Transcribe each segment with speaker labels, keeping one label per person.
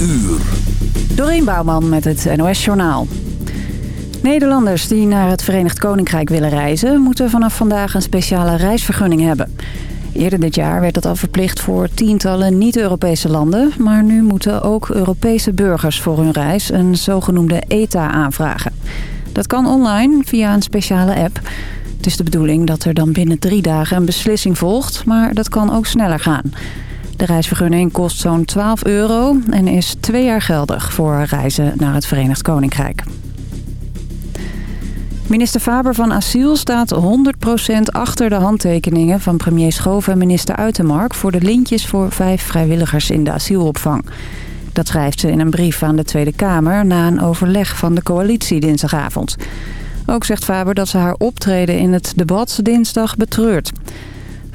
Speaker 1: uur.
Speaker 2: Doreen Bouwman met het NOS Journaal. Nederlanders die naar het Verenigd Koninkrijk willen reizen... moeten vanaf vandaag een speciale reisvergunning hebben. Eerder dit jaar werd dat al verplicht voor tientallen niet-Europese landen... maar nu moeten ook Europese burgers voor hun reis een zogenoemde ETA aanvragen. Dat kan online via een speciale app. Het is de bedoeling dat er dan binnen drie dagen een beslissing volgt... maar dat kan ook sneller gaan... De reisvergunning kost zo'n 12 euro en is twee jaar geldig voor reizen naar het Verenigd Koninkrijk. Minister Faber van Asiel staat 100% achter de handtekeningen van premier Schoof en minister Uitermark... voor de lintjes voor vijf vrijwilligers in de asielopvang. Dat schrijft ze in een brief aan de Tweede Kamer na een overleg van de coalitie dinsdagavond. Ook zegt Faber dat ze haar optreden in het debat dinsdag betreurt.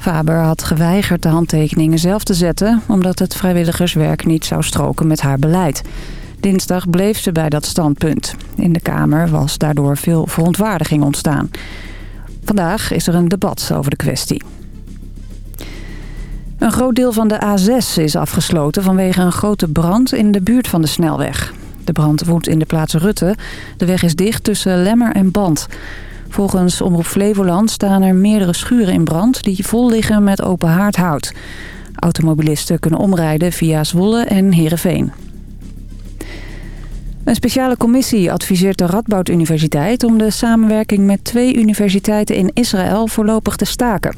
Speaker 2: Faber had geweigerd de handtekeningen zelf te zetten... omdat het vrijwilligerswerk niet zou stroken met haar beleid. Dinsdag bleef ze bij dat standpunt. In de Kamer was daardoor veel verontwaardiging ontstaan. Vandaag is er een debat over de kwestie. Een groot deel van de A6 is afgesloten vanwege een grote brand in de buurt van de snelweg. De brand woedt in de plaats Rutte. De weg is dicht tussen Lemmer en Band. Volgens Omroep Flevoland staan er meerdere schuren in brand... die vol liggen met open haardhout. Automobilisten kunnen omrijden via Zwolle en Heerenveen. Een speciale commissie adviseert de Radboud Universiteit... om de samenwerking met twee universiteiten in Israël voorlopig te staken.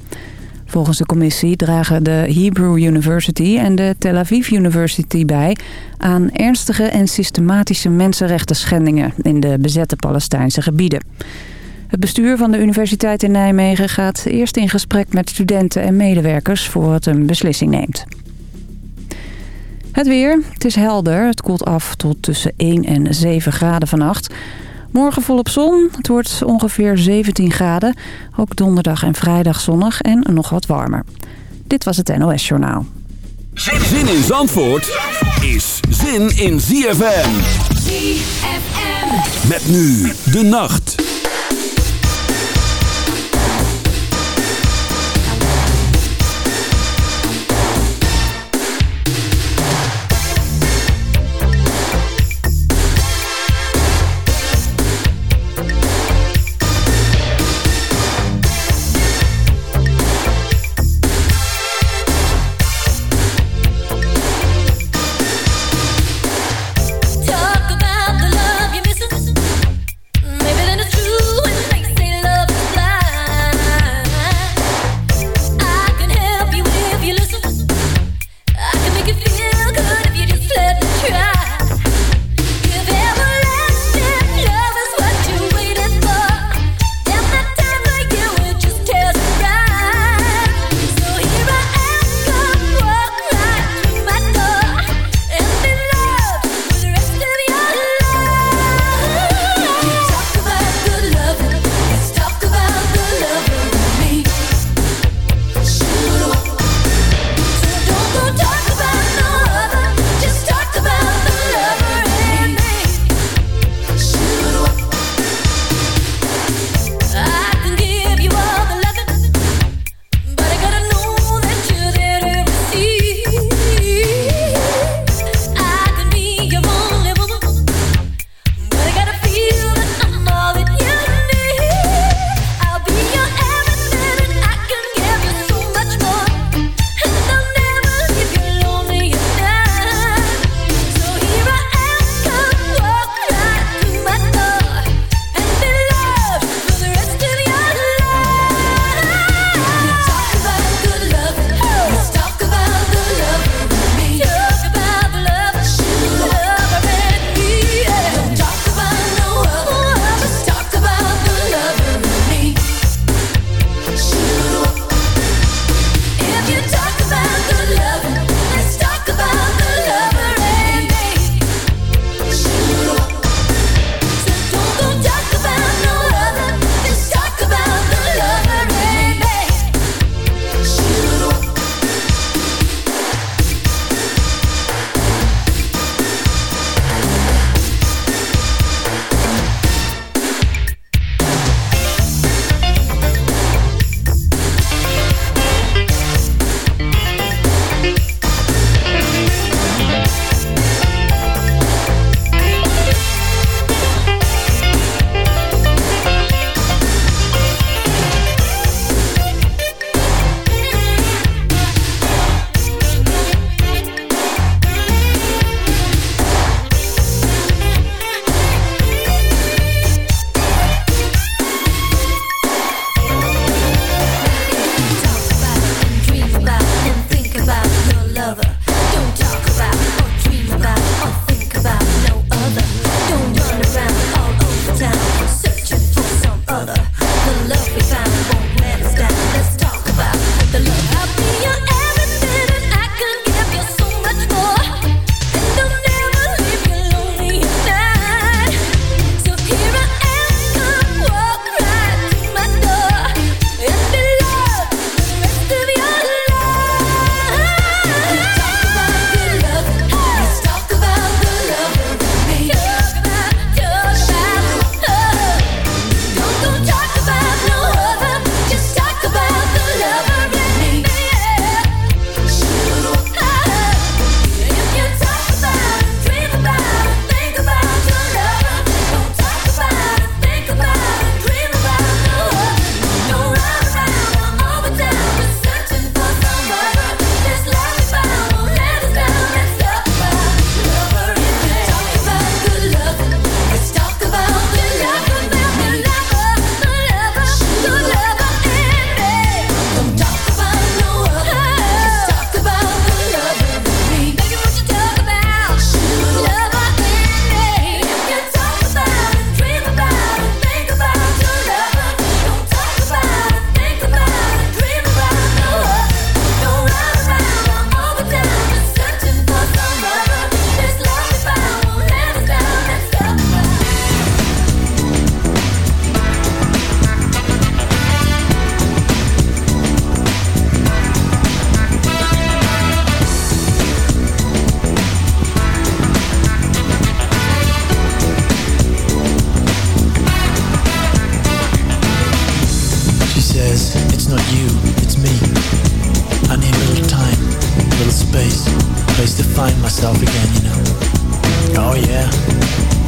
Speaker 2: Volgens de commissie dragen de Hebrew University en de Tel Aviv University bij... aan ernstige en systematische mensenrechten schendingen... in de bezette Palestijnse gebieden. Het bestuur van de Universiteit in Nijmegen gaat eerst in gesprek met studenten en medewerkers voor het een beslissing neemt. Het weer. Het is helder. Het koelt af tot tussen 1 en 7 graden vannacht. Morgen volop zon. Het wordt ongeveer 17 graden. Ook donderdag en vrijdag zonnig en nog wat warmer. Dit was het NOS Journaal.
Speaker 1: Zin in Zandvoort is zin in ZFM.
Speaker 3: ZFM.
Speaker 1: Met nu de nacht.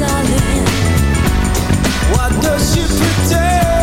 Speaker 4: darling.
Speaker 5: Does she pretend?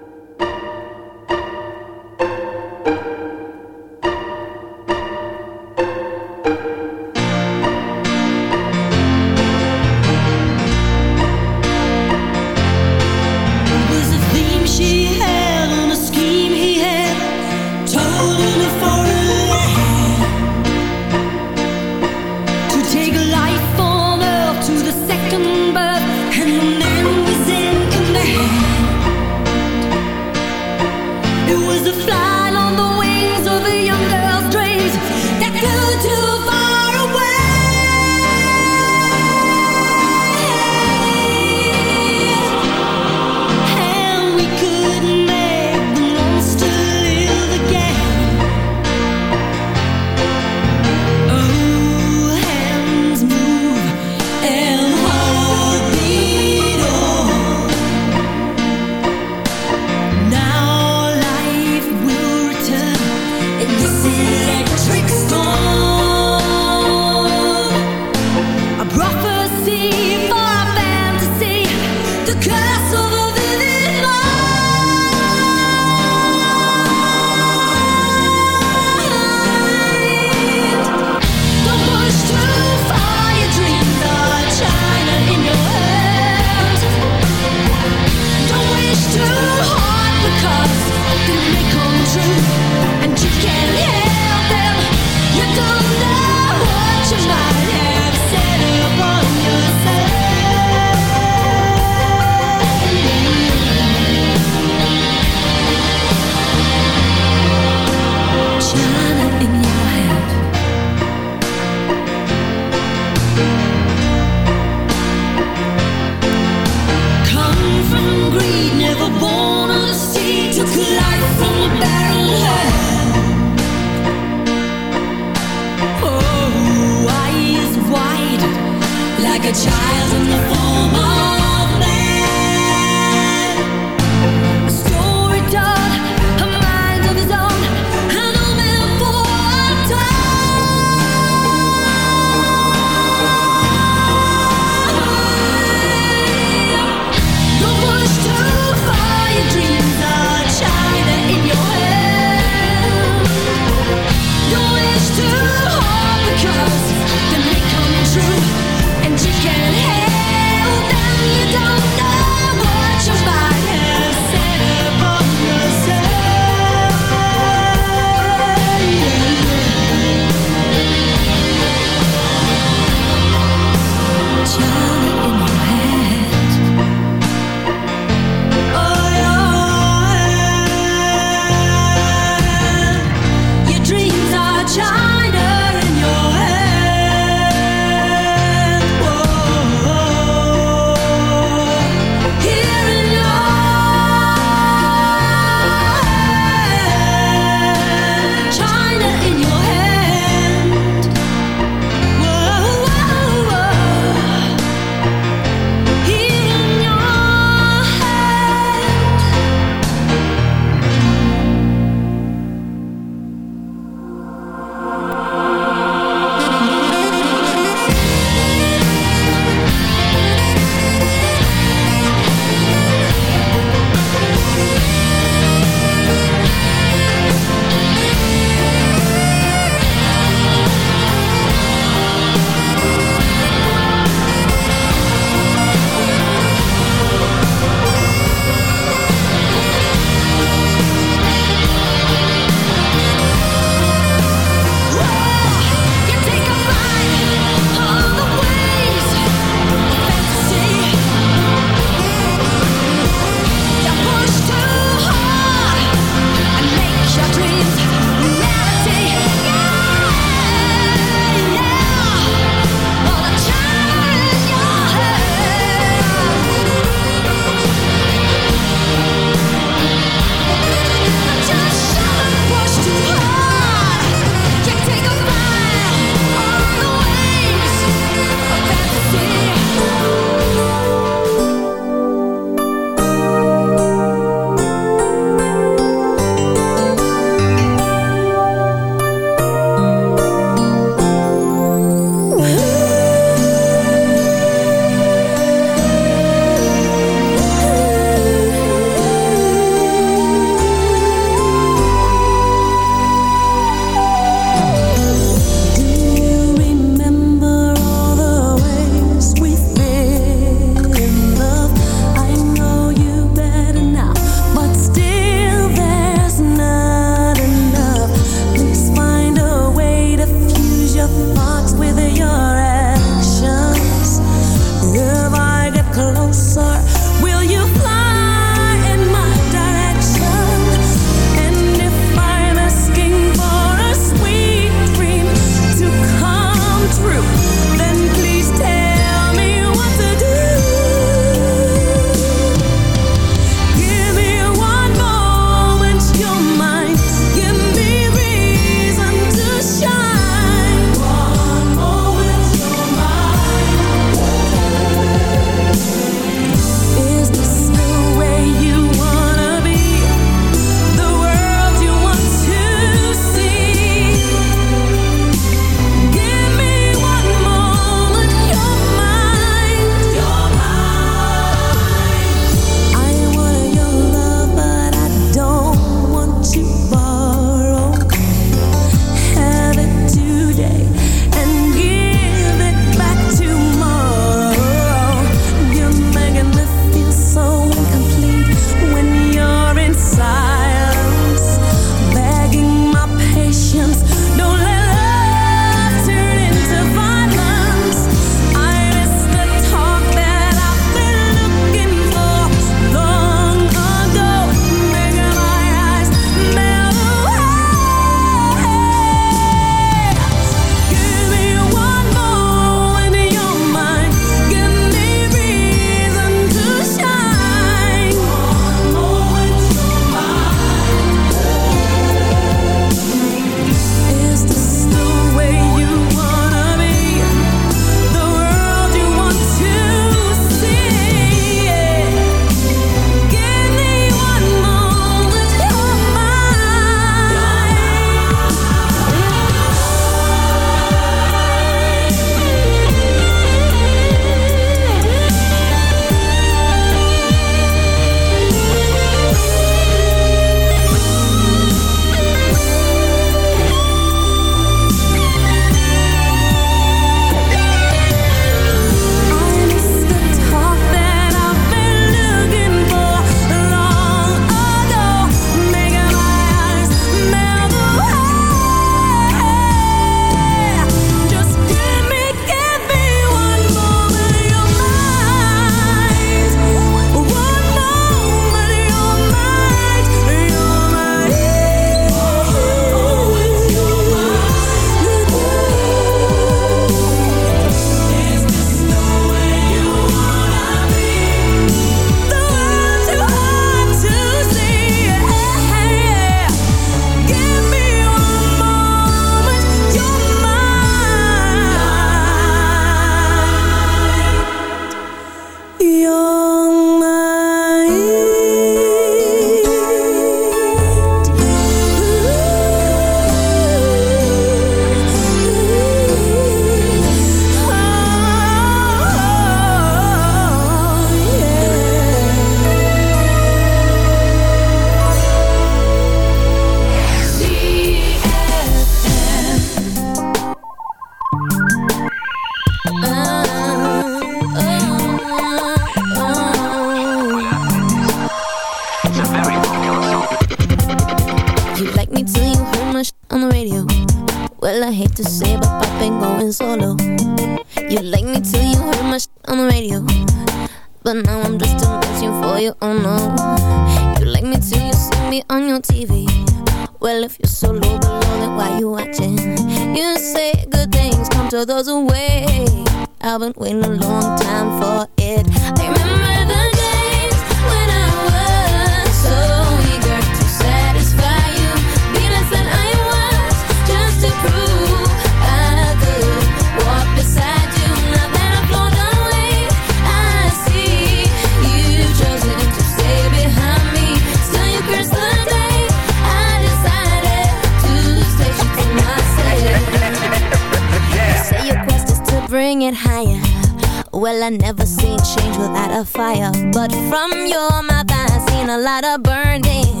Speaker 4: I never seen change without a fire. But from your mouth I seen a lot of burning.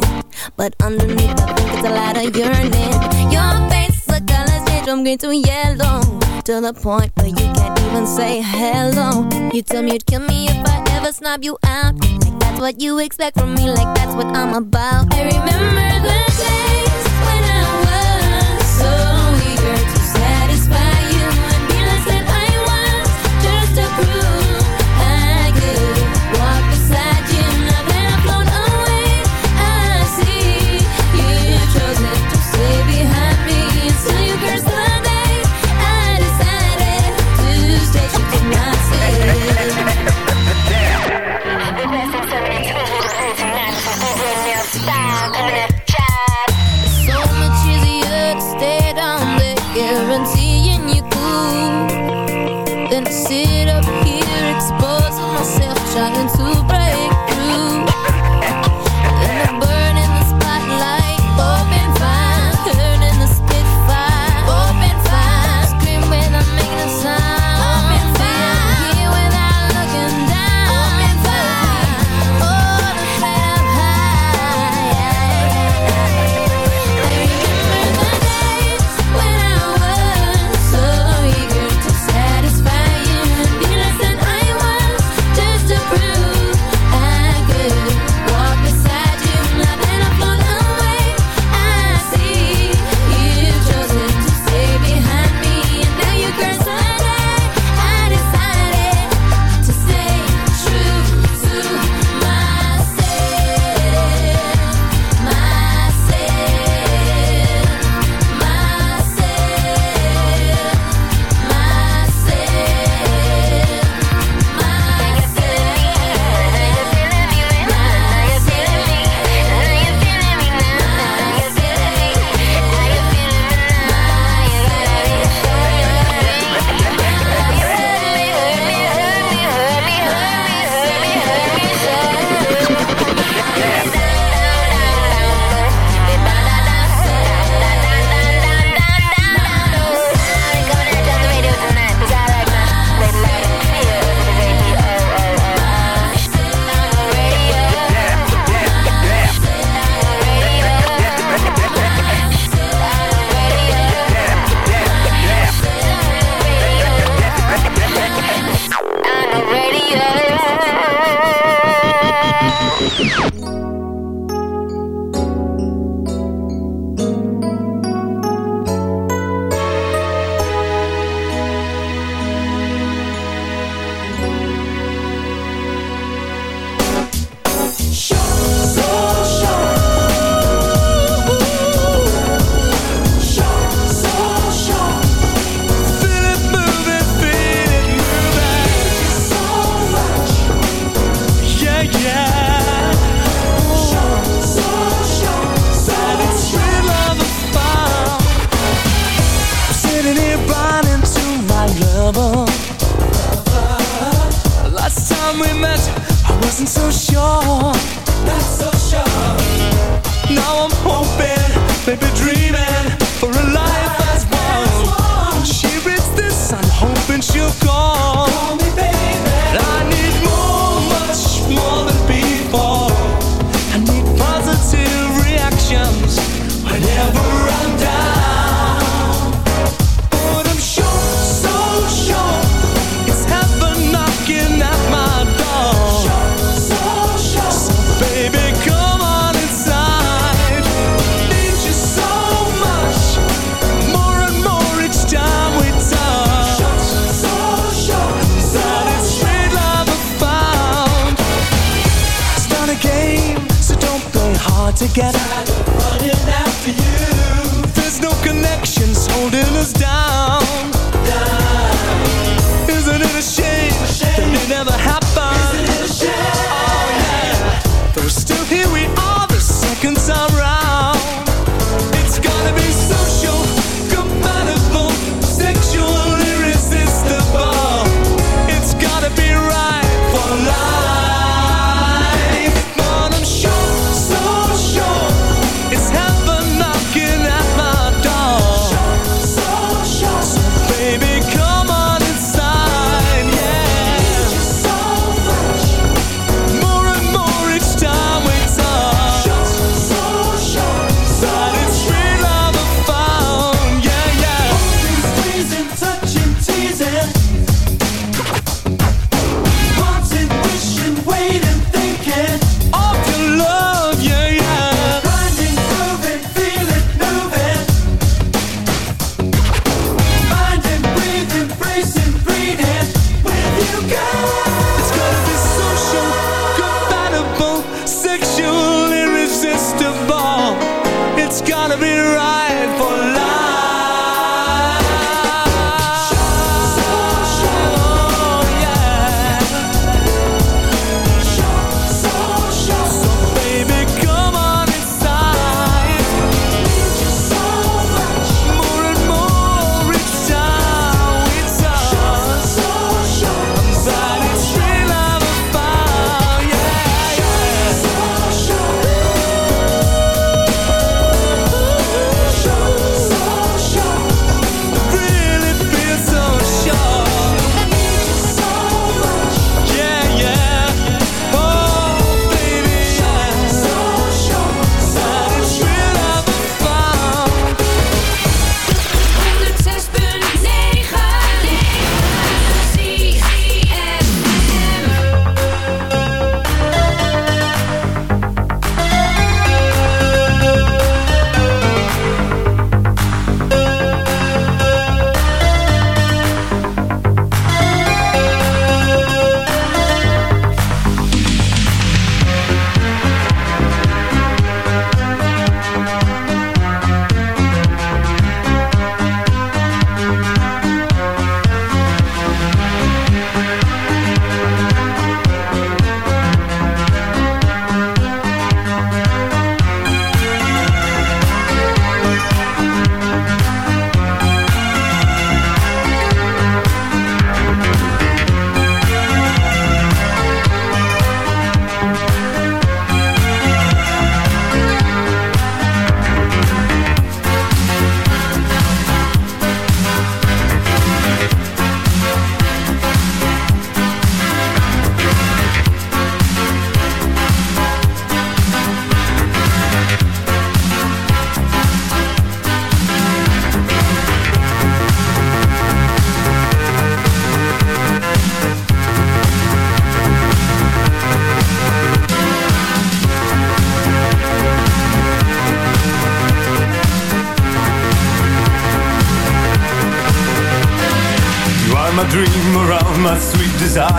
Speaker 4: But underneath I think it's a lot of yearning. Your face, the colors change from green to yellow. To the point where you can't even say hello. You tell me you'd kill me if I ever snob you out. Like that's what you expect from me, like that's what I'm about. I remember the days when I was so eager to satisfy you. Prove
Speaker 3: trouble. Last time we met, I wasn't so sure. Not so sure. Now I'm hoping, maybe dreaming. Together.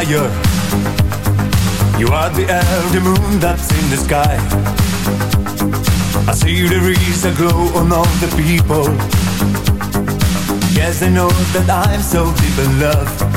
Speaker 3: Desire. You are the the moon that's in the sky. I see the rays that glow on all the people. Yes, I know that I'm so deep in love.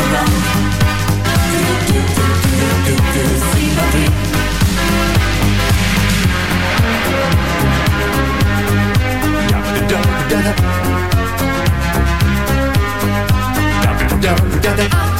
Speaker 6: Around? do do do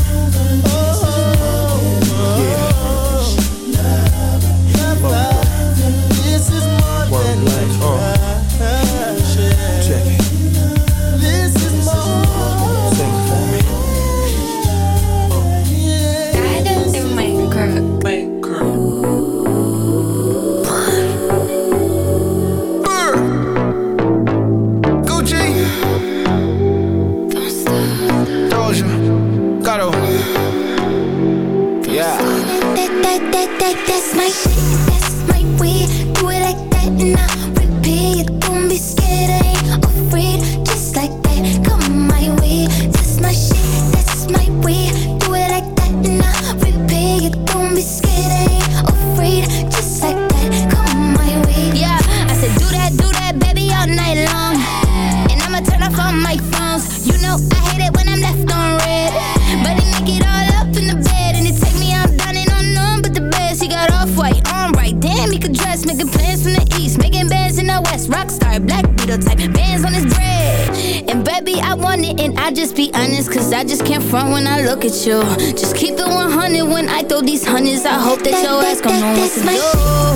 Speaker 4: You. Just keep it 100 when I throw these hundreds. I hope that your ass gon' know what to
Speaker 7: my
Speaker 4: do.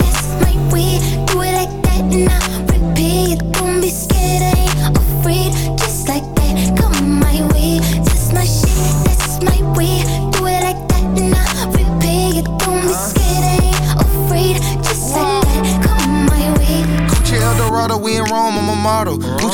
Speaker 7: that's my way. Do it like that and I repeat. Don't be scared, I ain't afraid. Just like that, come my way. That's my shit, that's my way. Do it like that and I repeat. Don't be scared, I ain't afraid. Just like that, come my way.
Speaker 8: Gucci Eldorado, we in Rome, I'm a model.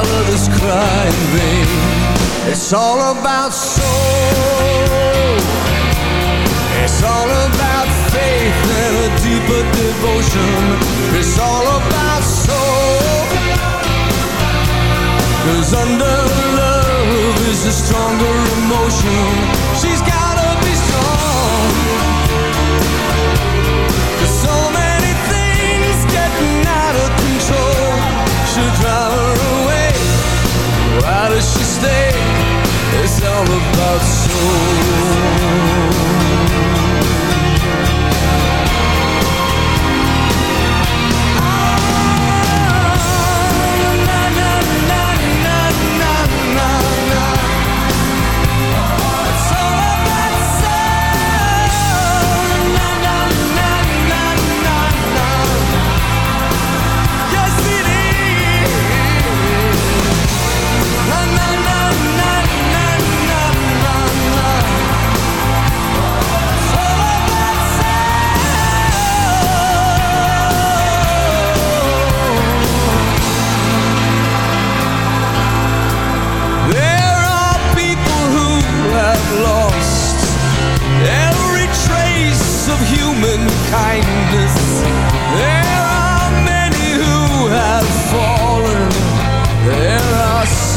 Speaker 6: while others cry in vain. It's all about soul. It's all about faith and a deeper devotion. It's all about soul. Cause under love is a stronger emotion. It's all about soul.